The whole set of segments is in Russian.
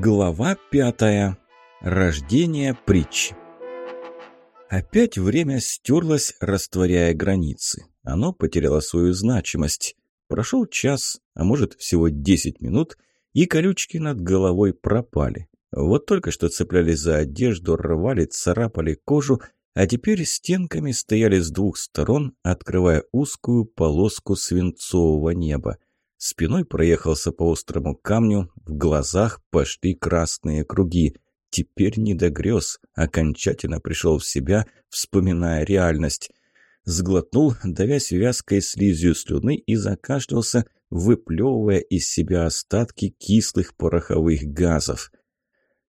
Глава пятая. Рождение притч. Опять время стерлось, растворяя границы. Оно потеряло свою значимость. Прошел час, а может всего десять минут, и колючки над головой пропали. Вот только что цеплялись за одежду, рвали, царапали кожу, а теперь стенками стояли с двух сторон, открывая узкую полоску свинцового неба. Спиной проехался по острому камню, в глазах пошли красные круги. Теперь не до грез, окончательно пришел в себя, вспоминая реальность. Сглотнул, давясь вязкой слизью слюны и закашлялся, выплевывая из себя остатки кислых пороховых газов.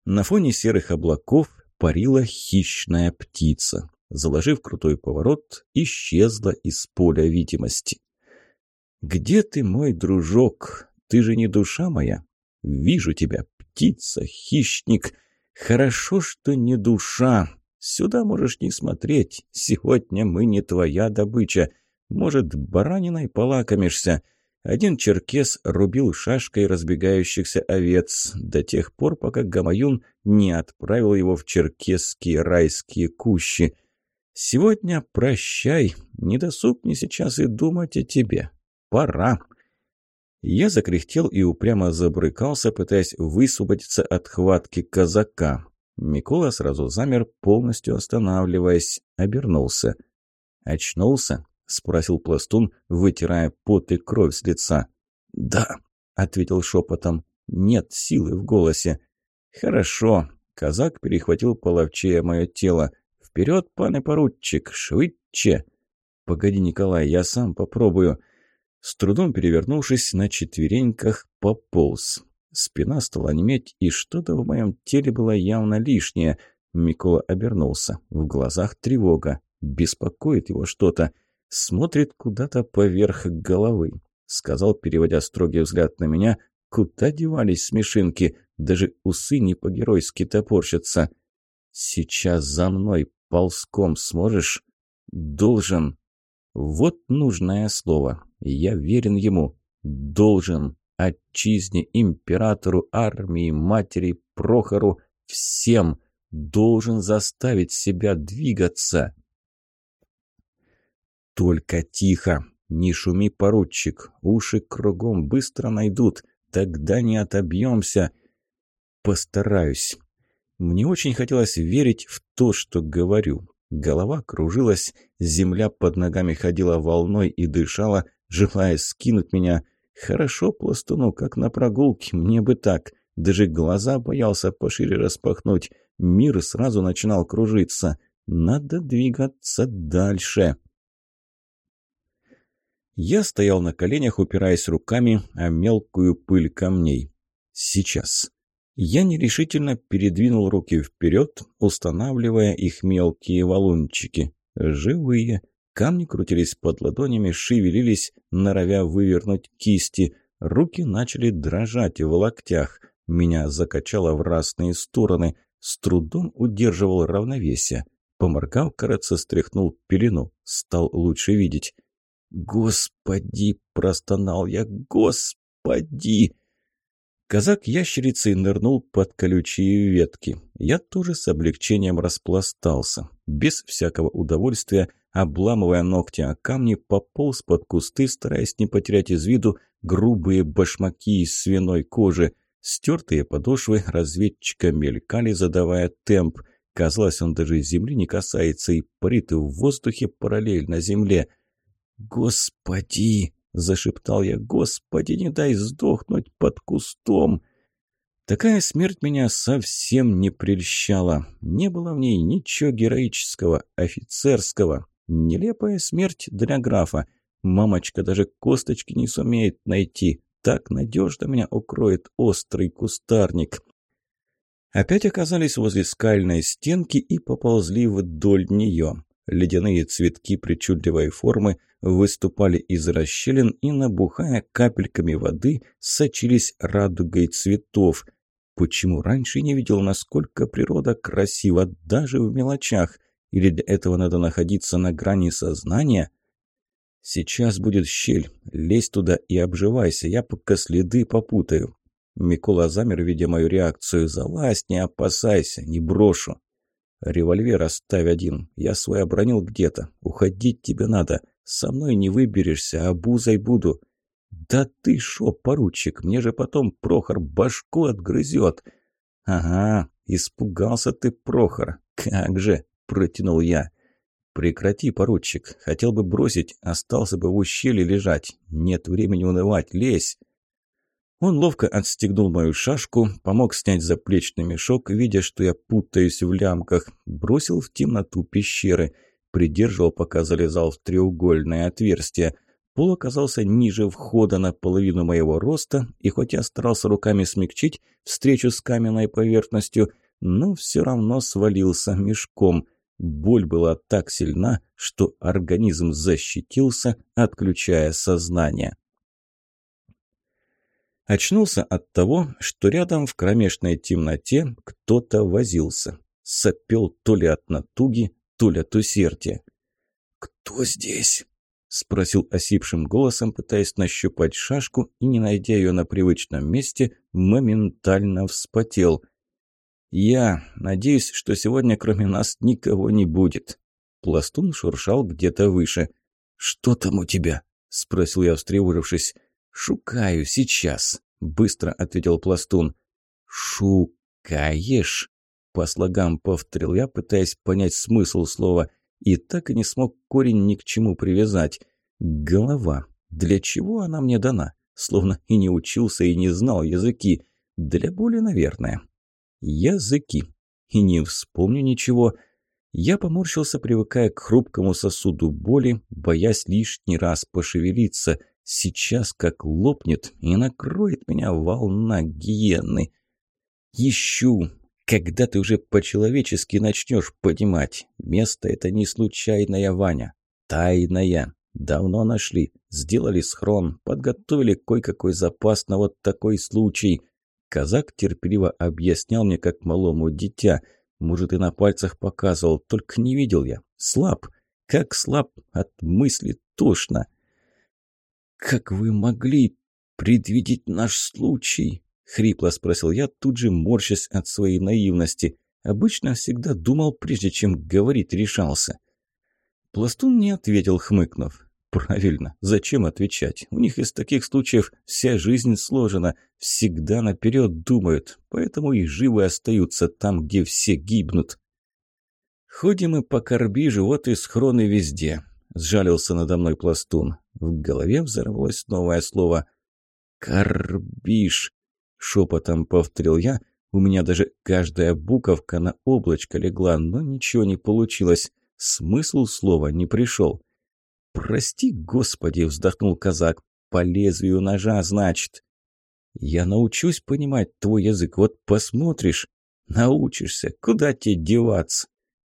На фоне серых облаков парила хищная птица. Заложив крутой поворот, исчезла из поля видимости. «Где ты, мой дружок? Ты же не душа моя. Вижу тебя, птица, хищник. Хорошо, что не душа. Сюда можешь не смотреть. Сегодня мы не твоя добыча. Может, бараниной полакомишься?» Один черкес рубил шашкой разбегающихся овец до тех пор, пока Гамаюн не отправил его в черкесские райские кущи. «Сегодня прощай, не досуг мне сейчас и думать о тебе пора. Я закряхтел и упрямо забрыкался, пытаясь высвободиться от хватки казака. Микола сразу замер, полностью останавливаясь, обернулся. «Очнулся?» — спросил пластун, вытирая пот и кровь с лица. «Да», — ответил шепотом. «Нет силы в голосе». «Хорошо». Казак перехватил половчее мое тело. «Вперед, пане поручик, швидче!» «Погоди, Николай, я сам попробую». С трудом перевернувшись на четвереньках, пополз. Спина стала неметь, и что-то в моем теле было явно лишнее. Микола обернулся. В глазах тревога. Беспокоит его что-то. Смотрит куда-то поверх головы. Сказал, переводя строгий взгляд на меня, куда девались смешинки. Даже усы не по-геройски топорщатся. «Сейчас за мной ползком сможешь?» «Должен». Вот нужное слово. Я верен ему. Должен. Отчизне, императору, армии, матери, Прохору, всем. Должен заставить себя двигаться. Только тихо. Не шуми, поручик. Уши кругом быстро найдут. Тогда не отобьемся. Постараюсь. Мне очень хотелось верить в то, что говорю. Голова кружилась, земля под ногами ходила волной и дышала, желая скинуть меня. Хорошо пластуну, как на прогулке, мне бы так. Даже глаза боялся пошире распахнуть. Мир сразу начинал кружиться. Надо двигаться дальше. Я стоял на коленях, упираясь руками о мелкую пыль камней. Сейчас. Я нерешительно передвинул руки вперед, устанавливая их мелкие валунчики. Живые. Камни крутились под ладонями, шевелились, норовя вывернуть кисти. Руки начали дрожать в локтях. Меня закачало в разные стороны. С трудом удерживал равновесие. Поморгав, кажется, стряхнул пелену. Стал лучше видеть. «Господи!» – простонал я. «Господи!» Казак ящерицей нырнул под колючие ветки. Я тоже с облегчением распластался. Без всякого удовольствия – обламывая ногти о камни, пополз под кусты, стараясь не потерять из виду грубые башмаки из свиной кожи. Стертые подошвы разведчика мелькали, задавая темп. Казалось, он даже земли не касается и парит в воздухе параллельно земле. «Господи!» – зашептал я. «Господи, не дай сдохнуть под кустом!» Такая смерть меня совсем не прельщала. Не было в ней ничего героического, офицерского. Нелепая смерть для графа. Мамочка даже косточки не сумеет найти. Так надежно меня укроет острый кустарник. Опять оказались возле скальной стенки и поползли вдоль нее. Ледяные цветки причудливой формы выступали из расщелин и, набухая капельками воды, сочились радугой цветов. Почему раньше не видел, насколько природа красива даже в мелочах – или для этого надо находиться на грани сознания? Сейчас будет щель. Лезь туда и обживайся, я пока следы попутаю. Микола замер, видя мою реакцию. «Залазь, не опасайся, не брошу». «Револьвер оставь один. Я свой обронил где-то. Уходить тебе надо. Со мной не выберешься, а бузой буду». «Да ты шо, поручик, мне же потом Прохор башку отгрызет». «Ага, испугался ты, Прохор. Как же!» – протянул я. «Прекрати, поручик. Хотел бы бросить, остался бы в ущелье лежать. Нет времени унывать, лезь!» Он ловко отстегнул мою шашку, помог снять заплечный мешок, видя, что я путаюсь в лямках, бросил в темноту пещеры, придерживал, пока залезал в треугольное отверстие. Пол оказался ниже входа на половину моего роста, и хоть я старался руками смягчить встречу с каменной поверхностью, но все равно свалился мешком. Боль была так сильна, что организм защитился, отключая сознание. Очнулся от того, что рядом в кромешной темноте кто-то возился. Сопел то ли от натуги, то ли от усердия. «Кто здесь?» – спросил осипшим голосом, пытаясь нащупать шашку и, не найдя ее на привычном месте, моментально вспотел. «Я надеюсь, что сегодня кроме нас никого не будет». Пластун шуршал где-то выше. «Что там у тебя?» – спросил я, встревожившись. «Шукаю сейчас», – быстро ответил Пластун. «Шукаешь?» – по слогам повторил я, пытаясь понять смысл слова, и так и не смог корень ни к чему привязать. «Голова. Для чего она мне дана? Словно и не учился, и не знал языки. Для боли, наверное». «Языки. И не вспомню ничего». Я поморщился, привыкая к хрупкому сосуду боли, боясь лишний раз пошевелиться – Сейчас как лопнет и накроет меня волна гиены. Ищу. Когда ты уже по-человечески начнешь понимать. Место это не случайная Ваня. Тайная. Давно нашли. Сделали схрон. Подготовили кое-какой запас на вот такой случай. Казак терпеливо объяснял мне, как малому дитя. Может, и на пальцах показывал, только не видел я. Слаб. Как слаб от мысли тошно. «Как вы могли предвидеть наш случай?» — хрипло спросил я, тут же морщась от своей наивности. Обычно всегда думал, прежде чем говорить решался. Пластун не ответил, хмыкнув. «Правильно, зачем отвечать? У них из таких случаев вся жизнь сложена, всегда наперед думают, поэтому и живы остаются там, где все гибнут». «Ходим мы по Карбижу, вот и схроны везде», — сжалился надо мной пластун. В голове взорвалось новое слово. «Карбиш!» — шепотом повторил я. У меня даже каждая буковка на облачко легла, но ничего не получилось. Смысл слова не пришел. «Прости, Господи!» — вздохнул казак. «По лезвию ножа, значит». «Я научусь понимать твой язык, вот посмотришь. Научишься, куда тебе деваться?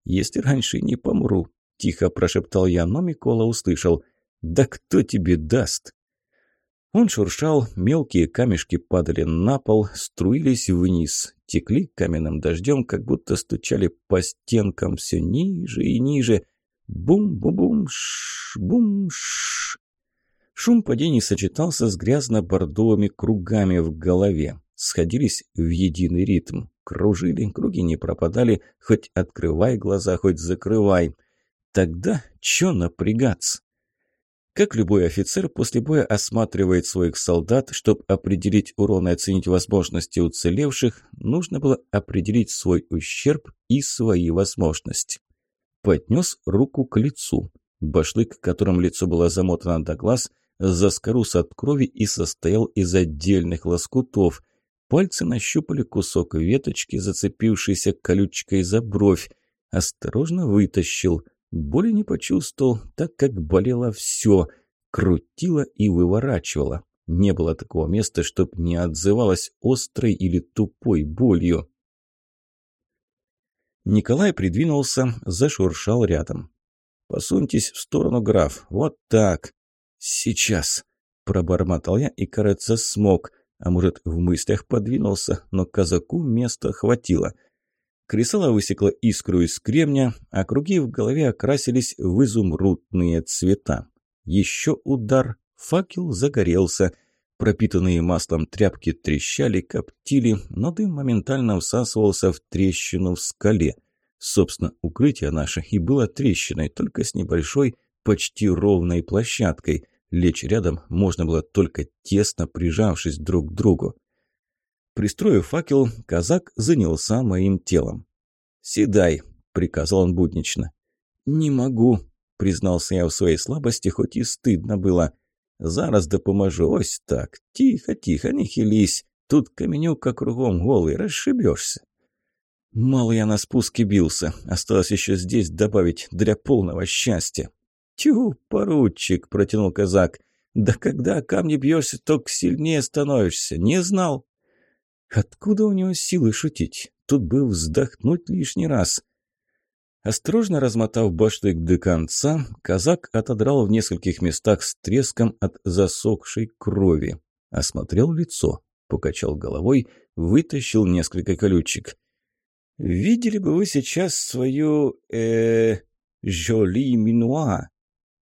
Если раньше не помру», — тихо прошептал я, но Микола услышал — «Да кто тебе даст?» Он шуршал, мелкие камешки падали на пол, струились вниз, текли каменным дождем, как будто стучали по стенкам все ниже и ниже. Бум-бум-бум-ш, бум-ш. Шум падений сочетался с грязно-бордовыми кругами в голове, сходились в единый ритм, кружили, круги не пропадали, хоть открывай глаза, хоть закрывай. Тогда чё напрягаться? Как любой офицер, после боя осматривает своих солдат, чтобы определить урон и оценить возможности уцелевших, нужно было определить свой ущерб и свои возможности. Поднес руку к лицу. Башлык, которым лицо было замотано до глаз, заскорус от крови и состоял из отдельных лоскутов. Пальцы нащупали кусок веточки, зацепившийся колючкой за бровь. Осторожно вытащил – Боли не почувствовал, так как болело все, крутило и выворачивало. Не было такого места, чтоб не отзывалось острой или тупой болью. Николай придвинулся, зашуршал рядом. «Посуньтесь в сторону, граф, вот так!» «Сейчас!» – пробормотал я и, кажется, смог, а может, в мыслях подвинулся, но казаку места хватило – Кресало высекло искру из кремня, а круги в голове окрасились в изумрудные цвета. Еще удар, факел загорелся. Пропитанные маслом тряпки трещали, коптили, но дым моментально всасывался в трещину в скале. Собственно, укрытие наше и было трещиной, только с небольшой, почти ровной площадкой. Лечь рядом можно было только тесно прижавшись друг к другу. Пристроив факел, казак занялся моим телом. «Седай», — приказал он буднично. «Не могу», — признался я в своей слабости, хоть и стыдно было. Зараз допоможу, ось так. Тихо, тихо, не хились. Тут каменюка кругом голый, расшибешься. Мало я на спуске бился. Осталось еще здесь добавить для полного счастья. Тю, поручик, протянул казак. Да когда камни бьешься, только сильнее становишься. Не знал. Откуда у него силы шутить? Тут бы вздохнуть лишний раз. Осторожно размотав баштык до конца, казак отодрал в нескольких местах с треском от засохшей крови. Осмотрел лицо, покачал головой, вытащил несколько колючек. «Видели бы вы сейчас свою... э жоли минуа?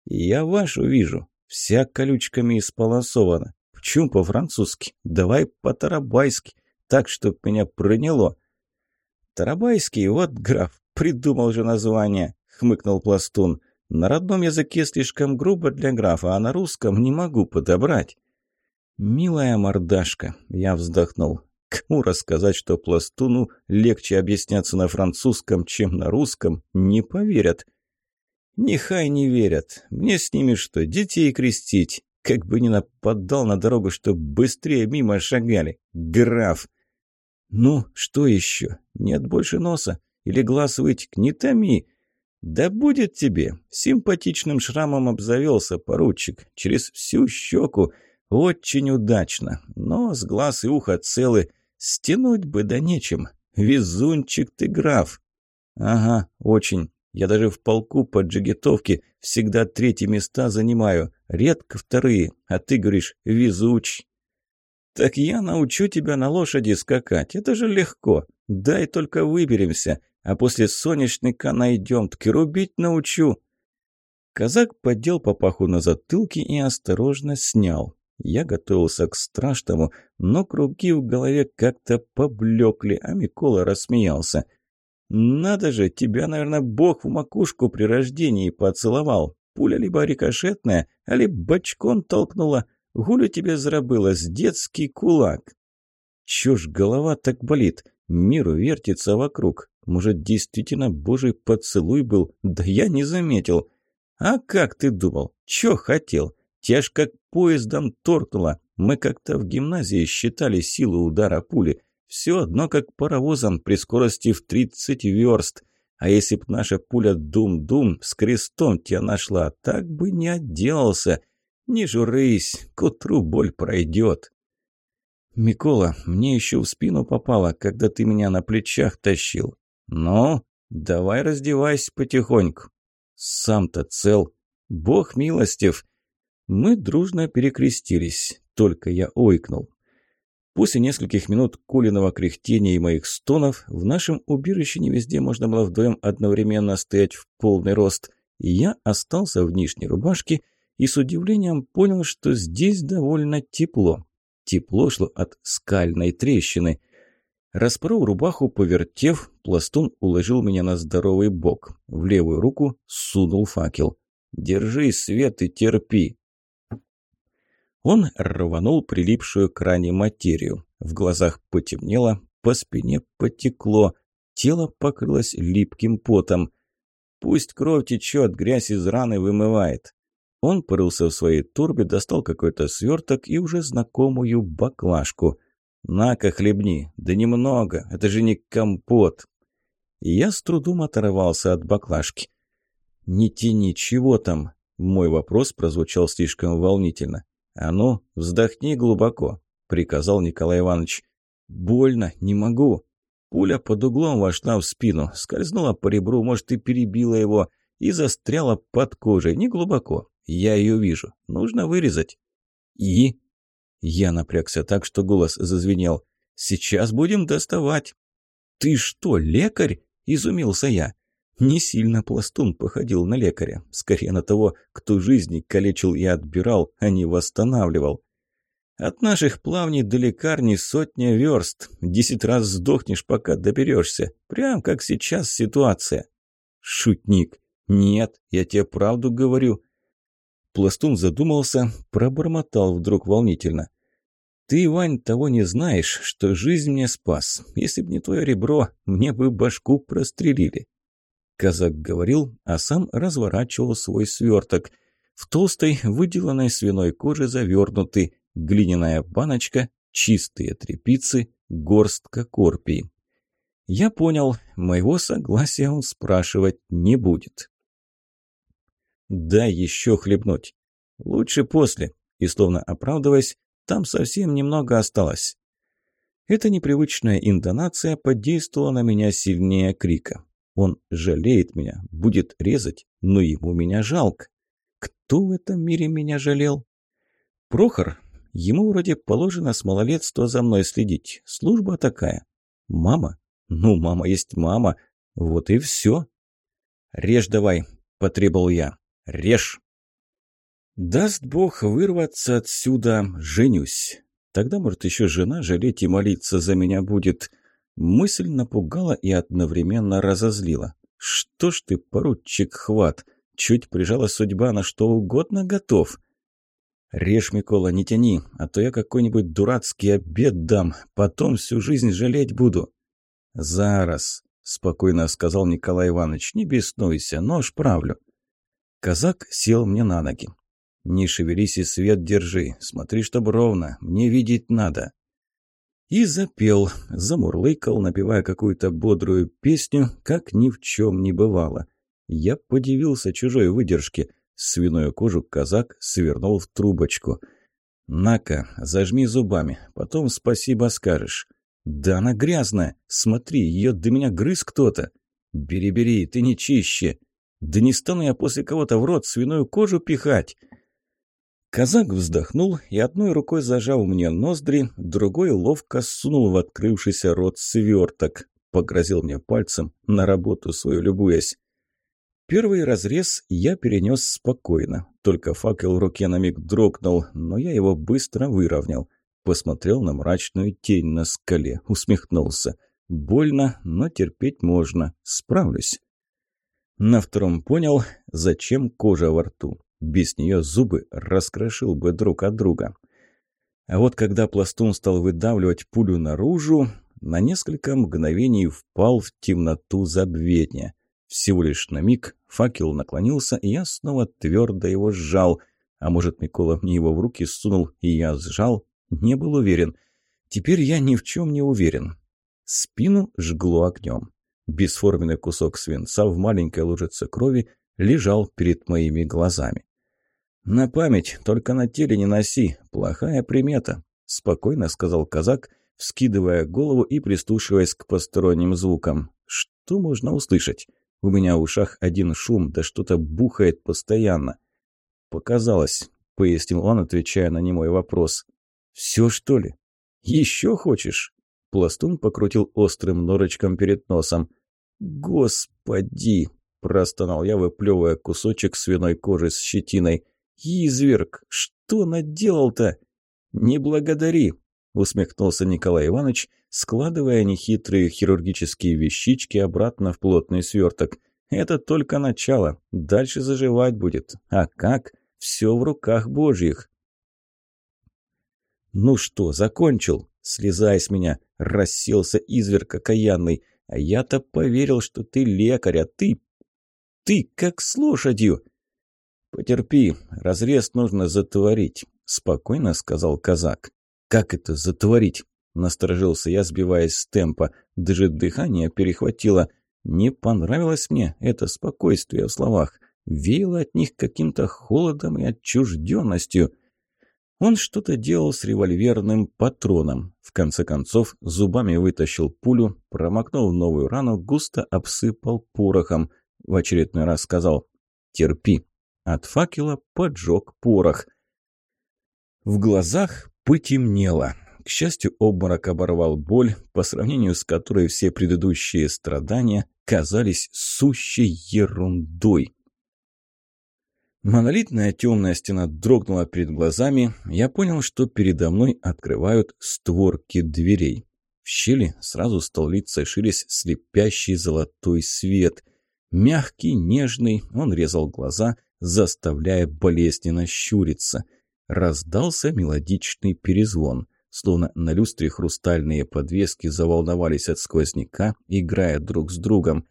Я вашу вижу, вся колючками исполосована. В чем по-французски? Давай по-тарабайски, так, чтоб меня проняло». «Тарабайский, вот, граф, «Придумал же название», — хмыкнул Пластун. «На родном языке слишком грубо для графа, а на русском не могу подобрать». «Милая мордашка», — я вздохнул. «Кому рассказать, что Пластуну легче объясняться на французском, чем на русском, не поверят». «Нехай не верят. Мне с ними что, детей крестить? Как бы ни нападал на дорогу, чтоб быстрее мимо шагали. Граф!» «Ну, что еще? Нет больше носа. Или глаз вытек, не томи. Да будет тебе. Симпатичным шрамом обзавелся поручик. Через всю щеку. Очень удачно. Нос, глаз и ухо целы. Стянуть бы да нечем. Везунчик ты, граф. Ага, очень. Я даже в полку по джигитовке всегда третьи места занимаю. Редко вторые. А ты говоришь, везуч. Так я научу тебя на лошади скакать. Это же легко. Дай только выберемся а после соняшника найдем, таки рубить научу». Казак поддел папаху на затылке и осторожно снял. Я готовился к страшному, но круги в голове как-то поблекли, а Микола рассмеялся. «Надо же, тебя, наверное, Бог в макушку при рождении поцеловал. Пуля либо рикошетная, а либо бочком толкнула. Гулю тебе зарабылась, детский кулак». Ж голова так болит? Мир вертится вокруг. Может, действительно божий поцелуй был? Да я не заметил. А как ты думал? Чё хотел? Тебя ж как поездом торкнуло. Мы как-то в гимназии считали силу удара пули. Все одно как паровозом при скорости в 30 верст. А если б наша пуля дум-дум с крестом тебя нашла, так бы не отделался. Не журись, к утру боль пройдет. «Микола, мне еще в спину попало, когда ты меня на плечах тащил. «Ну, давай раздевайся потихоньку». «Сам-то цел. Бог милостив». Мы дружно перекрестились, только я ойкнул. После нескольких минут кулиного кряхтения и моих стонов в нашем убежище не везде можно было вдвоем одновременно стоять в полный рост. Я остался в нижней рубашке и с удивлением понял, что здесь довольно тепло. Тепло шло от скальной трещины – Распорол рубаху, повертев, пластун уложил меня на здоровый бок. В левую руку сунул факел. «Держи свет и терпи!» Он рванул прилипшую к ране материю. В глазах потемнело, по спине потекло, тело покрылось липким потом. «Пусть кровь течет, грязь из раны вымывает». Он порылся в своей турбе, достал какой-то сверток и уже знакомую баклажку – «На-ка, хлебни, да немного, это же не компот!» я с трудом оторвался от баклажки. «Не тяни, чего там?» Мой вопрос прозвучал слишком волнительно. «А ну, вздохни глубоко», — приказал Николай Иванович. «Больно, не могу». Пуля под углом вошла в спину, скользнула по ребру, может, и перебила его, и застряла под кожей, не глубоко. Я ее вижу. Нужно вырезать. «И?» Я напрягся так, что голос зазвенел. «Сейчас будем доставать». «Ты что, лекарь?» – изумился я. Не сильно пластун походил на лекаря. Скорее на того, кто жизни калечил и отбирал, а не восстанавливал. От наших плавней до лекарни сотня верст. Десять раз сдохнешь, пока доберешься. Прям как сейчас ситуация. Шутник. Нет, я тебе правду говорю. Пластун задумался, пробормотал вдруг волнительно. «Ты, Вань, того не знаешь, что жизнь мне спас. Если б не твое ребро, мне бы башку прострелили». Казак говорил, а сам разворачивал свой сверток. В толстой, выделанной свиной коже завернутый, глиняная баночка, чистые тряпицы, горстка корпий. Я понял, моего согласия он спрашивать не будет. «Дай еще хлебнуть». «Лучше после». И словно оправдываясь, там совсем немного осталось. Эта непривычная интонация подействовала на меня сильнее крика. Он жалеет меня, будет резать, но ему меня жалко. Кто в этом мире меня жалел? Прохор. Ему вроде положено с малолетства за мной следить. Служба такая. Мама? Ну, мама есть мама. Вот и все. «Режь давай», – потребовал я. «Режь!» Даст Бог вырваться отсюда, женюсь. Тогда, может, еще жена жалеть и молиться за меня будет. Мысль напугала и одновременно разозлила. Что ж ты, поручик Хват, чуть прижала судьба на что угодно готов. Режь, Микола, не тяни, а то я какой-нибудь дурацкий обед дам, потом всю жизнь жалеть буду. Зараз, спокойно сказал Николай Иванович, не беснуйся, нож правлю. Казак сел мне на ноги. «Не шевелись и свет держи. Смотри, чтоб ровно. Мне видеть надо». И запел, замурлыкал, напевая какую-то бодрую песню, как ни в чем не бывало. Я подивился чужой выдержке. Свиную кожу казак свернул в трубочку. «На-ка, зажми зубами, потом спасибо скажешь». «Да она грязная! Смотри, ее до меня грыз кто-то!» «Бери-бери, ты не чище!» «Да не стану я после кого-то в рот свиную кожу пихать!» Казак вздохнул и одной рукой зажал мне ноздри, другой ловко сунул в открывшийся рот сверток. Погрозил мне пальцем, на работу свою любуясь. Первый разрез я перенес спокойно, только факел в руке на миг дрогнул, но я его быстро выровнял. Посмотрел на мрачную тень на скале, усмехнулся. Больно, но терпеть можно, справлюсь. На втором понял, зачем кожа во рту. Без нее зубы раскрошил бы друг от друга. А вот когда пластун стал выдавливать пулю наружу, на несколько мгновений впал в темноту забвения. Всего лишь на миг факел наклонился, и я снова твердо его сжал. А может, Микола мне его в руки сунул, и я сжал? Не был уверен. Теперь я ни в чем не уверен. Спину жгло огнем. Бесформенный кусок свинца в маленькой лужице крови лежал перед моими глазами. «На память, только на теле не носи. Плохая примета», – спокойно сказал казак, вскидывая голову и прислушиваясь к посторонним звукам. «Что можно услышать? У меня в ушах один шум, да что-то бухает постоянно». «Показалось», – пояснил он, отвечая на немой вопрос. «Все, что ли? Еще хочешь?» Пластун покрутил острым норочком перед носом. «Господи!» Простонал я, выплевывая кусочек свиной кожи с щетиной. «Изверг! Что наделал-то?» «Не благодари!» — усмехнулся Николай Иванович, складывая нехитрые хирургические вещички обратно в плотный сверток. «Это только начало. Дальше заживать будет. А как? Все в руках божьих». «Ну что, закончил?» «Слезай с меня!» — расселся изверг окаянный. «А я-то поверил, что ты лекарь, а ты ты как с лошадью!» «Потерпи, разрез нужно затворить», — спокойно сказал казак. «Как это затворить?» — насторожился я, сбиваясь с темпа. Даже дыхание перехватило. Не понравилось мне это спокойствие в словах. Веяло от них каким-то холодом и отчужденностью. Он что-то делал с револьверным патроном. В конце концов, зубами вытащил пулю, промокнул новую рану, густо обсыпал порохом — в очередной раз сказал «Терпи». От факела поджег порох. В глазах потемнело. К счастью, обморок оборвал боль, по сравнению с которой все предыдущие страдания казались сущей ерундой. Монолитная темная стена дрогнула перед глазами. Я понял, что передо мной открывают створки дверей. В щели сразу стал литься ширясь слепящий золотой свет. Мягкий, нежный, он резал глаза, заставляя болезненно щуриться. Раздался мелодичный перезвон. Словно на люстре хрустальные подвески заволновались от сквозняка, играя друг с другом.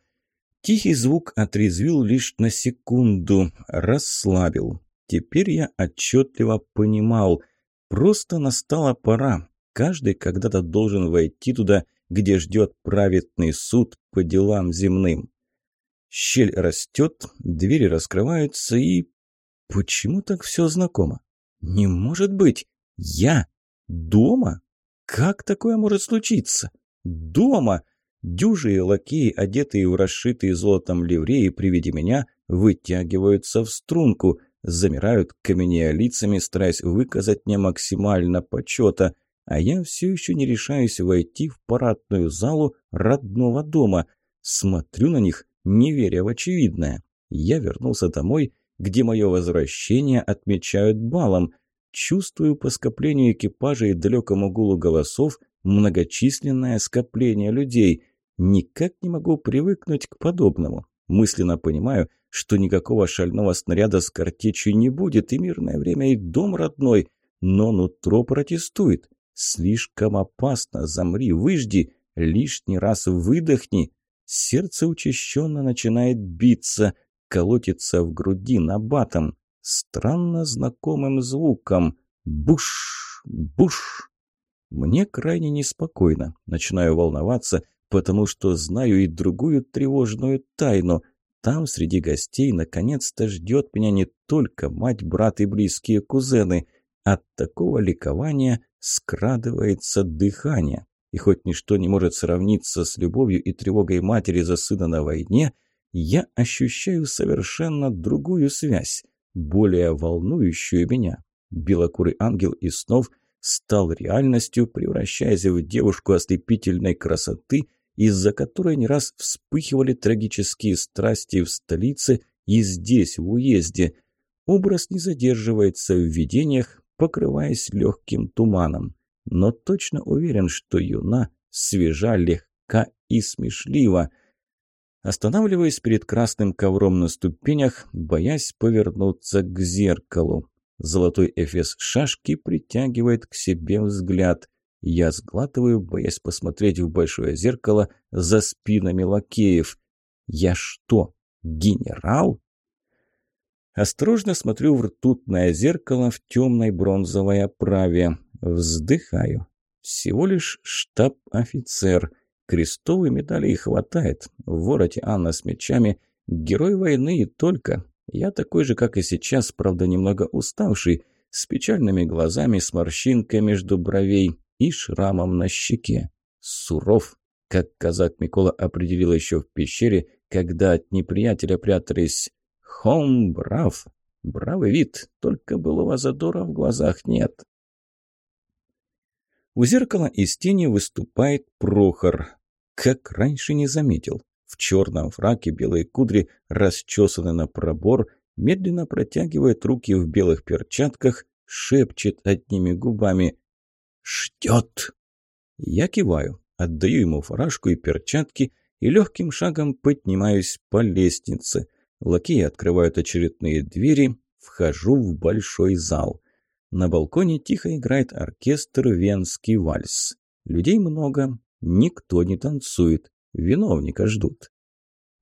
Тихий звук отрезвил лишь на секунду, расслабил. Теперь я отчетливо понимал, просто настала пора. Каждый когда-то должен войти туда, где ждет праведный суд по делам земным. Щель растет, двери раскрываются и... Почему так все знакомо? Не может быть! Я? Дома? Как такое может случиться? Дома! Дюжие лакеи, одетые в расшитые золотом ливреи при виде меня, вытягиваются в струнку, замирают, каменея лицами, стараясь выказать мне максимально почета, а я все еще не решаюсь войти в парадную залу родного дома. Смотрю на них, не веря в очевидное. Я вернулся домой, где мое возвращение отмечают балом. Чувствую по скоплению экипажа и далекому гулу голосов многочисленное скопление людей – Никак не могу привыкнуть к подобному. Мысленно понимаю, что никакого шального снаряда с картечью не будет, и мирное время, и дом родной. Но нутро протестует. Слишком опасно, замри, выжди, лишний раз выдохни. Сердце учащенно начинает биться, колотится в груди набатом. Странно знакомым звуком. Буш, буш. Мне крайне неспокойно. Начинаю волноваться – потому что знаю и другую тревожную тайну. Там, среди гостей, наконец-то ждет меня не только мать, брат и близкие кузены. От такого ликования скрадывается дыхание. И хоть ничто не может сравниться с любовью и тревогой матери за сына на войне, я ощущаю совершенно другую связь, более волнующую меня. Белокурый ангел из снов стал реальностью, превращаясь в девушку ослепительной красоты из-за которой не раз вспыхивали трагические страсти в столице и здесь, в уезде. Образ не задерживается в видениях, покрываясь легким туманом. Но точно уверен, что юна свежа, легка и смешлива. Останавливаясь перед красным ковром на ступенях, боясь повернуться к зеркалу. Золотой эфес шашки притягивает к себе взгляд. Я сглатываю, боясь посмотреть в большое зеркало за спинами лакеев. Я что, генерал? Осторожно смотрю в ртутное зеркало в темной бронзовой оправе. Вздыхаю. Всего лишь штаб-офицер. Крестовой медали и хватает. В вороте Анна с мечами. Герой войны и только. Я такой же, как и сейчас, правда, немного уставший, с печальными глазами, с морщинкой между бровей и шрамом на щеке. Суров, как казак Микола определил еще в пещере, когда от неприятеля прятались. Хом брав. Бравый вид, только былого задора в глазах нет. У зеркала из тени выступает Прохор. Как раньше не заметил. В черном фраке белые кудри расчесаны на пробор, медленно протягивает руки в белых перчатках, шепчет одними губами «Ждет!» Я киваю, отдаю ему фуражку и перчатки и легким шагом поднимаюсь по лестнице. Лакеи открывают очередные двери, вхожу в большой зал. На балконе тихо играет оркестр «Венский вальс». Людей много, никто не танцует, виновника ждут.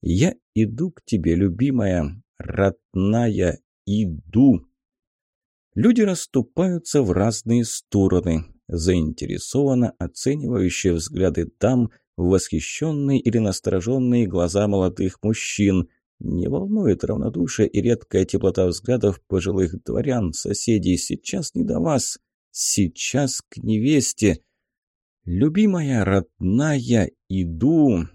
«Я иду к тебе, любимая, родная, иду!» Люди расступаются в разные стороны заинтересованно оценивающие взгляды дам, восхищенные или настороженные глаза молодых мужчин. Не волнует равнодушие и редкая теплота взглядов пожилых дворян, соседей. Сейчас не до вас, сейчас к невесте. Любимая, родная, иду.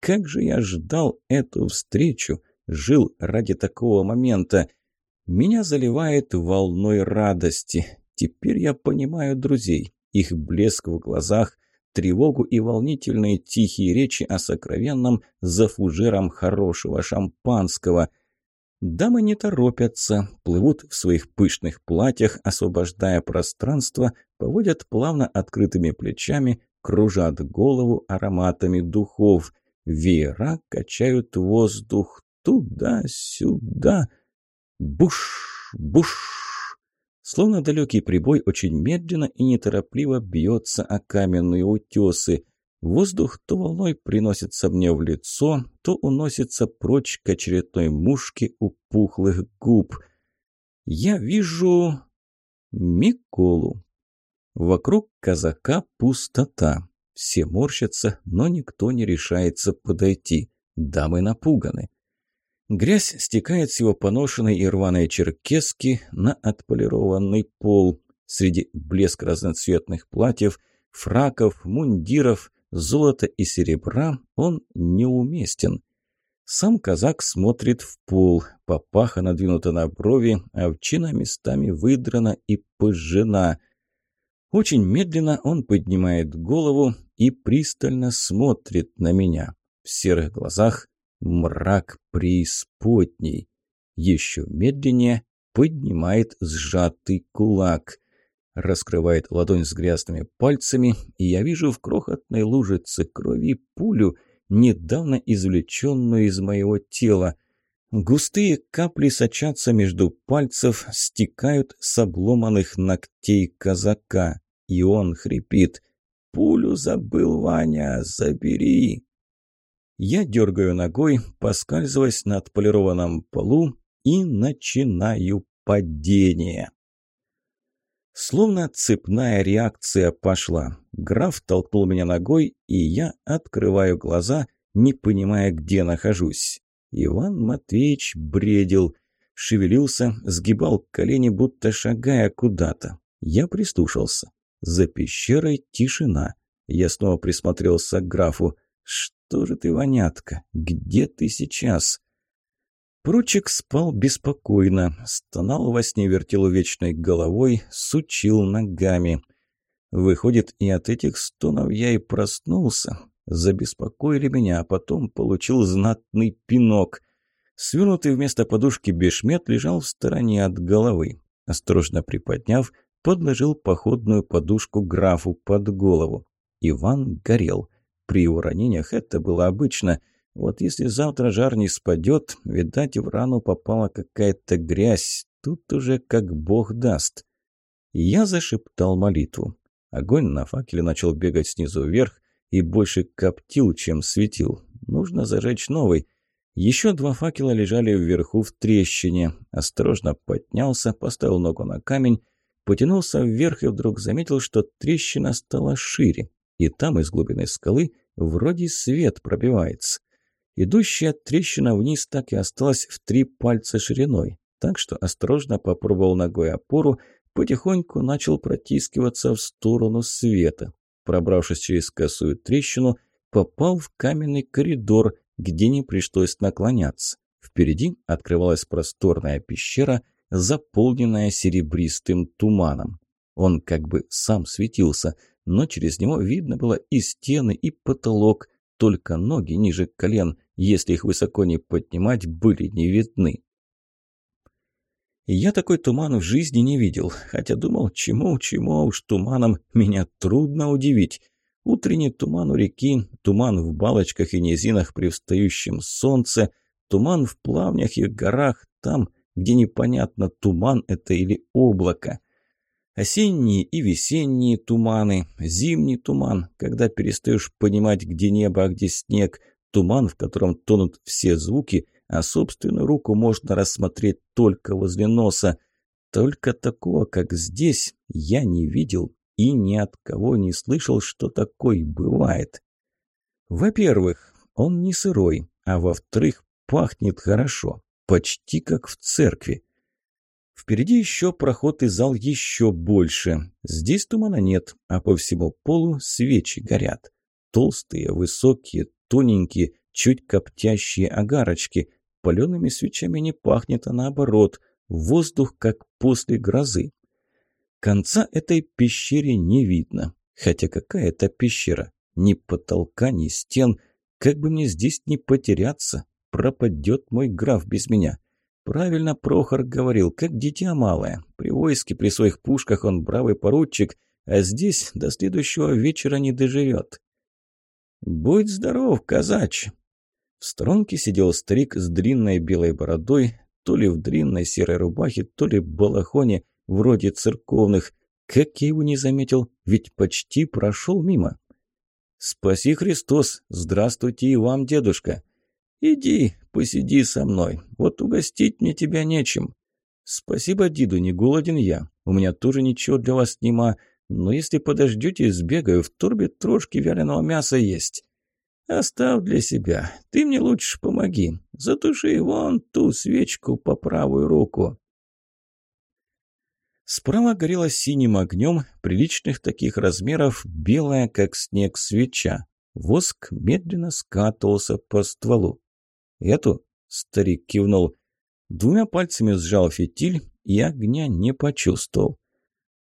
Как же я ждал эту встречу, жил ради такого момента. Меня заливает волной радости. Теперь я понимаю друзей их блеск в глазах, тревогу и волнительные тихие речи о сокровенном за фужером хорошего шампанского. Дамы не торопятся, плывут в своих пышных платьях, освобождая пространство, поводят плавно открытыми плечами, кружат голову ароматами духов. Веера качают воздух туда-сюда. Буш, буш. Словно далекий прибой очень медленно и неторопливо бьется о каменные утесы. Воздух то волной приносится мне в лицо, то уносится прочь к очередной мушке пухлых губ. Я вижу... Миколу. Вокруг казака пустота. Все морщатся, но никто не решается подойти. Дамы напуганы. Грязь стекает с его поношенной и рваной черкески на отполированный пол. Среди блеск разноцветных платьев, фраков, мундиров, золота и серебра он неуместен. Сам казак смотрит в пол, папаха надвинута на брови, овчина местами выдрана и пожжена. Очень медленно он поднимает голову и пристально смотрит на меня. В серых глазах мрак преисподней. Еще медленнее поднимает сжатый кулак раскрывает ладонь с грязными пальцами, и я вижу в крохотной лужице крови пулю, недавно извлеченную из моего тела. Густые капли сочатся между пальцев, стекают с обломанных ногтей казака, и он хрипит «Пулю забыл, Ваня, забери!» Я дергаю ногой, поскальзываясь на отполированном полу, и начинаю падение. Словно цепная реакция пошла. Граф толкнул меня ногой, и я открываю глаза, не понимая, где нахожусь. Иван Матвеевич бредил, шевелился, сгибал колени, будто шагая куда-то. Я прислушался. За пещерой тишина. Я снова присмотрелся к графу. «Что же ты, вонятка? Где ты сейчас?» Прочек спал беспокойно, стонал во сне, вертел вечной головой, сучил ногами. Выходит, и от этих стонов я и проснулся. Забеспокоили меня, а потом получил знатный пинок. Свернутый вместо подушки бешмет лежал в стороне от головы. Осторожно приподняв, подложил походную подушку графу под голову. Иван горел. При его ранениях это было обычно – вот если завтра жар не спадет, видать, в рану попала какая-то грязь. Тут уже как бог даст. Я зашептал молитву. Огонь на факеле начал бегать снизу вверх и больше коптил, чем светил. Нужно зажечь новый. Еще два факела лежали вверху в трещине. Осторожно поднялся, поставил ногу на камень, потянулся вверх и вдруг заметил, что трещина стала шире. И там из глубины скалы вроде свет пробивается. Идущая трещина вниз так и осталась в три пальца шириной, так что осторожно попробовал ногой опору, потихоньку начал протискиваться в сторону света. Пробравшись через косую трещину, попал в каменный коридор, где не пришлось наклоняться. Впереди открывалась просторная пещера, заполненная серебристым туманом. Он как бы сам светился, но через него видно было и стены, и потолок, только ноги ниже колен, если их высоко не поднимать, были не видны. Я такой туман в жизни не видел, хотя думал, чему-чему уж туманом меня трудно удивить. Утренний туман у реки, туман в балочках и низинах при встающем солнце, туман в плавнях и горах, там, где непонятно, туман это или облако. Осенние и весенние туманы, зимний туман, когда перестаешь понимать, где небо, а где снег, туман, в котором тонут все звуки, а собственную руку можно рассмотреть только возле носа. Только такого, как здесь, я не видел и ни от кого не слышал, что такое бывает. Во-первых, он не сырой, а во-вторых, пахнет хорошо, почти как в церкви. Впереди еще проход и зал еще больше. Здесь тумана нет, а по всему полу свечи горят. Толстые, высокие, тоненькие, чуть коптящие огарочки. Палеными свечами не пахнет, а наоборот. Воздух, как после грозы. Конца этой пещере не видно. Хотя какая это пещера? Ни потолка, ни стен. Как бы мне здесь не потеряться? Пропадет мой граф без меня. Правильно Прохор говорил, как дитя малое. При войске, при своих пушках он бравый поручик, а здесь до следующего вечера не доживет. «Будь здоров, казач!» В сторонке сидел старик с длинной белой бородой, то ли в длинной серой рубахе, то ли в балахоне, вроде церковных. Как я его не заметил, ведь почти прошел мимо. «Спаси Христос! Здравствуйте и вам, дедушка!» «Иди, посиди со мной, вот угостить мне тебя нечем». «Спасибо, Диду, не голоден я, у меня тоже ничего для вас нема, но если подождете, сбегаю, в турбе трошки вяленого мяса есть». «Оставь для себя, ты мне лучше помоги, затуши вон ту свечку по правую руку». Справа горела синим огнем, приличных таких размеров, белая, как снег, свеча. Воск медленно скатывался по стволу. «Эту?» – старик кивнул. Двумя пальцами сжал фитиль и огня не почувствовал.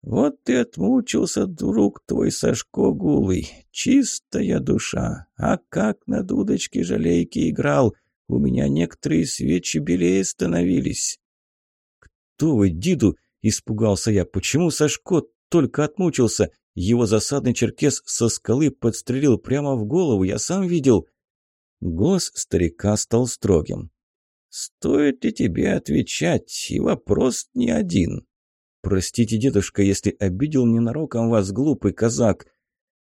«Вот ты отмучился, друг твой Сашко Гулый, чистая душа, а как на дудочке жалейки играл, у меня некоторые свечи белее становились». «Кто вы, Диду?» Испугался я. Почему Сашко только отмучился? Его засадный черкес со скалы подстрелил прямо в голову. Я сам видел. Голос старика стал строгим. «Стоит ли тебе отвечать? И вопрос не один». «Простите, дедушка, если обидел ненароком вас, глупый казак.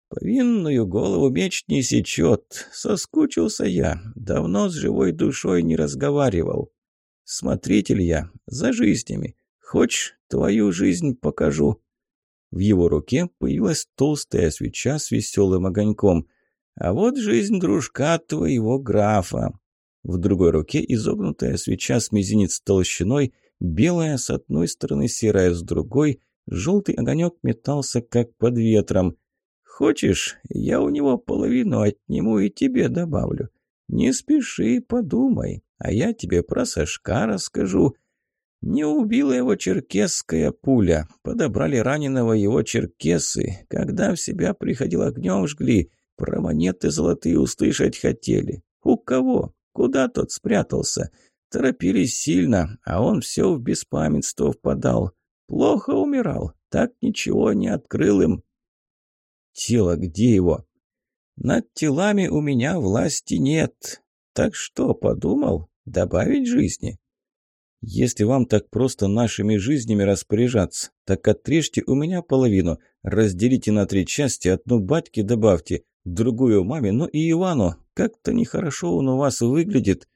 Повинную голову меч не сечет. Соскучился я. Давно с живой душой не разговаривал. Смотритель я, за жизнями. Хочешь, твою жизнь покажу». В его руке появилась толстая свеча с веселым огоньком. «А вот жизнь дружка твоего графа». В другой руке изогнутая свеча с мизинец толщиной, белая с одной стороны, серая с другой, желтый огонек метался как под ветром. «Хочешь, я у него половину отниму и тебе добавлю. Не спеши, подумай, а я тебе про Сашка расскажу». Не убила его черкесская пуля. Подобрали раненого его черкесы. Когда в себя приходил огнем жгли, про монеты золотые услышать хотели. У кого? Куда тот спрятался? Торопились сильно, а он все в беспамятство впадал. Плохо умирал, так ничего не открыл им. Тело где его? Над телами у меня власти нет. Так что, подумал, добавить жизни? Если вам так просто нашими жизнями распоряжаться, так отрежьте у меня половину, разделите на три части, одну батьке добавьте, другую маме, ну и Ивану. Как-то нехорошо он у вас выглядит».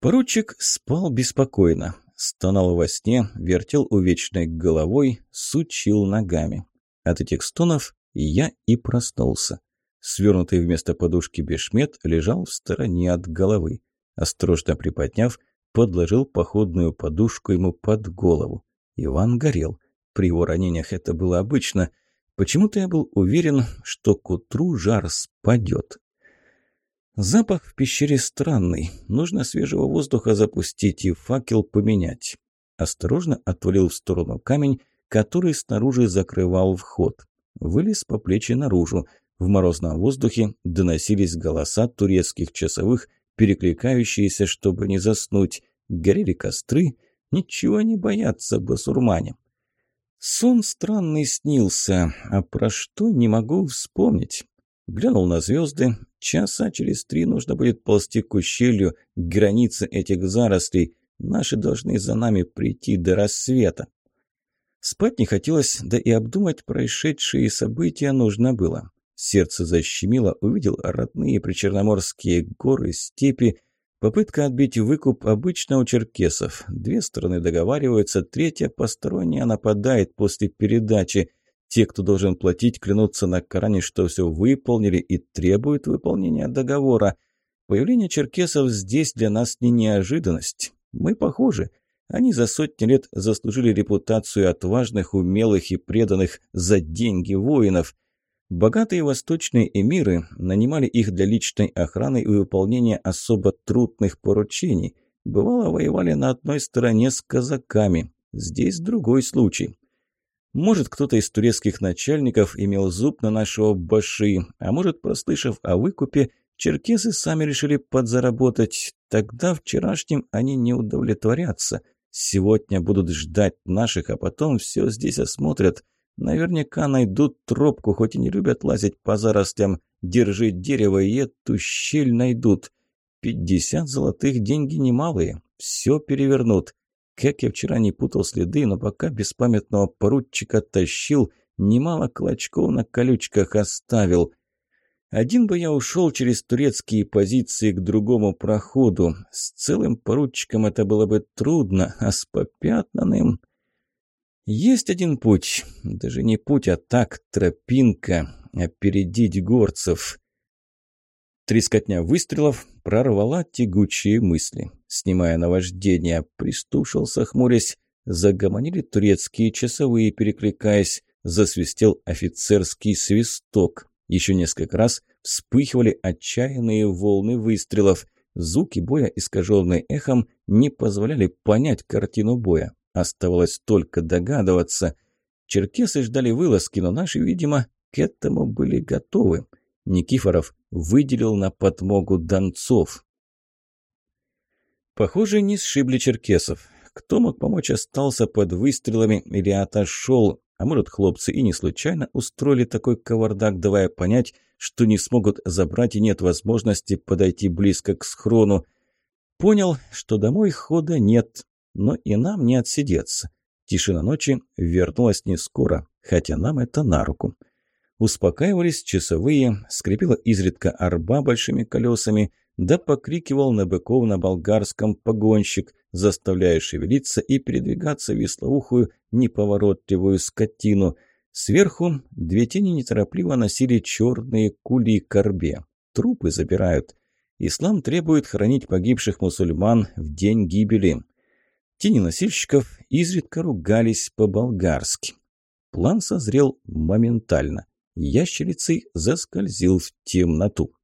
Поручик спал беспокойно, стонал во сне, вертел увечной головой, сучил ногами. От этих стонов я и проснулся. Свернутый вместо подушки бешмет лежал в стороне от головы. Осторожно приподняв, подложил походную подушку ему под голову. Иван горел. При его ранениях это было обычно. Почему-то я был уверен, что к утру жар спадет. Запах в пещере странный. Нужно свежего воздуха запустить и факел поменять. Осторожно отвалил в сторону камень, который снаружи закрывал вход. Вылез по плечи наружу. В морозном воздухе доносились голоса турецких часовых, перекликающиеся, чтобы не заснуть. Горели костры, ничего не боятся басурмане. Сон странный снился, а про что не могу вспомнить. Глянул на звезды. Часа через три нужно будет ползти к ущелью, к границе этих зарослей. Наши должны за нами прийти до рассвета. Спать не хотелось, да и обдумать происшедшие события нужно было. Сердце защемило, увидел родные причерноморские горы, степи. Попытка отбить выкуп обычно у черкесов. Две стороны договариваются, третья посторонняя нападает после передачи. Те, кто должен платить, клянутся на Коране, что все выполнили и требуют выполнения договора. Появление черкесов здесь для нас не неожиданность. Мы похожи. Они за сотни лет заслужили репутацию отважных, умелых и преданных за деньги воинов – Богатые восточные эмиры нанимали их для личной охраны и выполнения особо трудных поручений. Бывало, воевали на одной стороне с казаками. Здесь другой случай. Может, кто-то из турецких начальников имел зуб на нашего баши, а может, прослышав о выкупе, Черкесы сами решили подзаработать. Тогда вчерашним они не удовлетворятся. Сегодня будут ждать наших, а потом все здесь осмотрят. Наверняка найдут тропку, хоть и не любят лазить по зарослям. Держи дерево и эту щель найдут. Пятьдесят золотых деньги немалые. Все перевернут. Как я вчера не путал следы, но пока беспамятного поручика тащил, немало клочков на колючках оставил. Один бы я ушел через турецкие позиции к другому проходу. С целым поручиком это было бы трудно, а с попятнанным... Есть один путь, даже не путь, а так, тропинка, опередить горцев. Трескотня выстрелов прорвала тягучие мысли. Снимая наваждение, пристушился, хмурясь, загомонили турецкие часовые, перекликаясь, засвистел офицерский свисток. Еще несколько раз вспыхивали отчаянные волны выстрелов. Звуки боя, искаженные эхом, не позволяли понять картину боя. Оставалось только догадываться. Черкесы ждали вылазки, но наши, видимо, к этому были готовы. Никифоров выделил на подмогу донцов. Похоже, не сшибли черкесов. Кто мог помочь, остался под выстрелами или отошел. А может, хлопцы и не случайно устроили такой кавардак, давая понять, что не смогут забрать и нет возможности подойти близко к схрону. Понял, что домой хода нет, но и нам не отсидеться. Тишина ночи вернулась не скоро, хотя нам это на руку. Успокаивались часовые, скрипела изредка арба большими колесами, да покрикивал на быков на болгарском погонщик, заставляя шевелиться и передвигаться веслоухую неповоротливую скотину. Сверху две тени неторопливо носили черные кули корбе. Трупы забирают. Ислам требует хранить погибших мусульман в день гибели. Тени носильщиков изредка ругались по-болгарски. План созрел моментально. Ящерицей заскользил в темноту.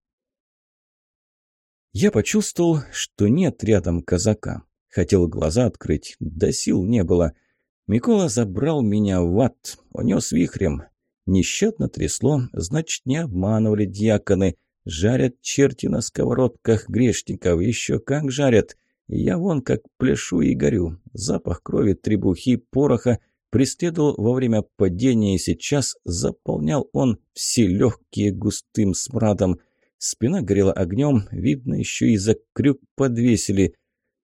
Я почувствовал, что нет рядом казака. Хотел глаза открыть, да сил не было. Микола забрал меня в ад, унес вихрем. Нещадно трясло, значит, не обманывали дьяконы. Жарят черти на сковородках грешников, еще как жарят. Я вон как пляшу и горю. Запах крови, требухи, пороха преследовал во время падения и сейчас заполнял он все легкие густым смрадом. Спина горела огнем, видно, еще и за крюк подвесили.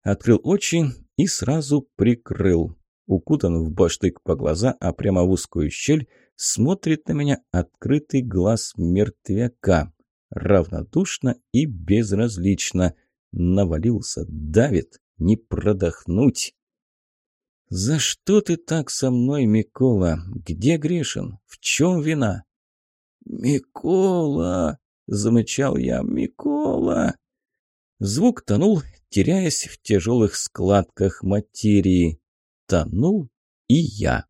Открыл очи и сразу прикрыл. Укутан в баштык по глаза, а прямо в узкую щель смотрит на меня открытый глаз мертвяка. Равнодушно и безразлично – Навалился, давит, не продохнуть. «За что ты так со мной, Микола? Где грешен? В чем вина?» «Микола!» — замычал я. «Микола!» Звук тонул, теряясь в тяжелых складках материи. Тонул и я.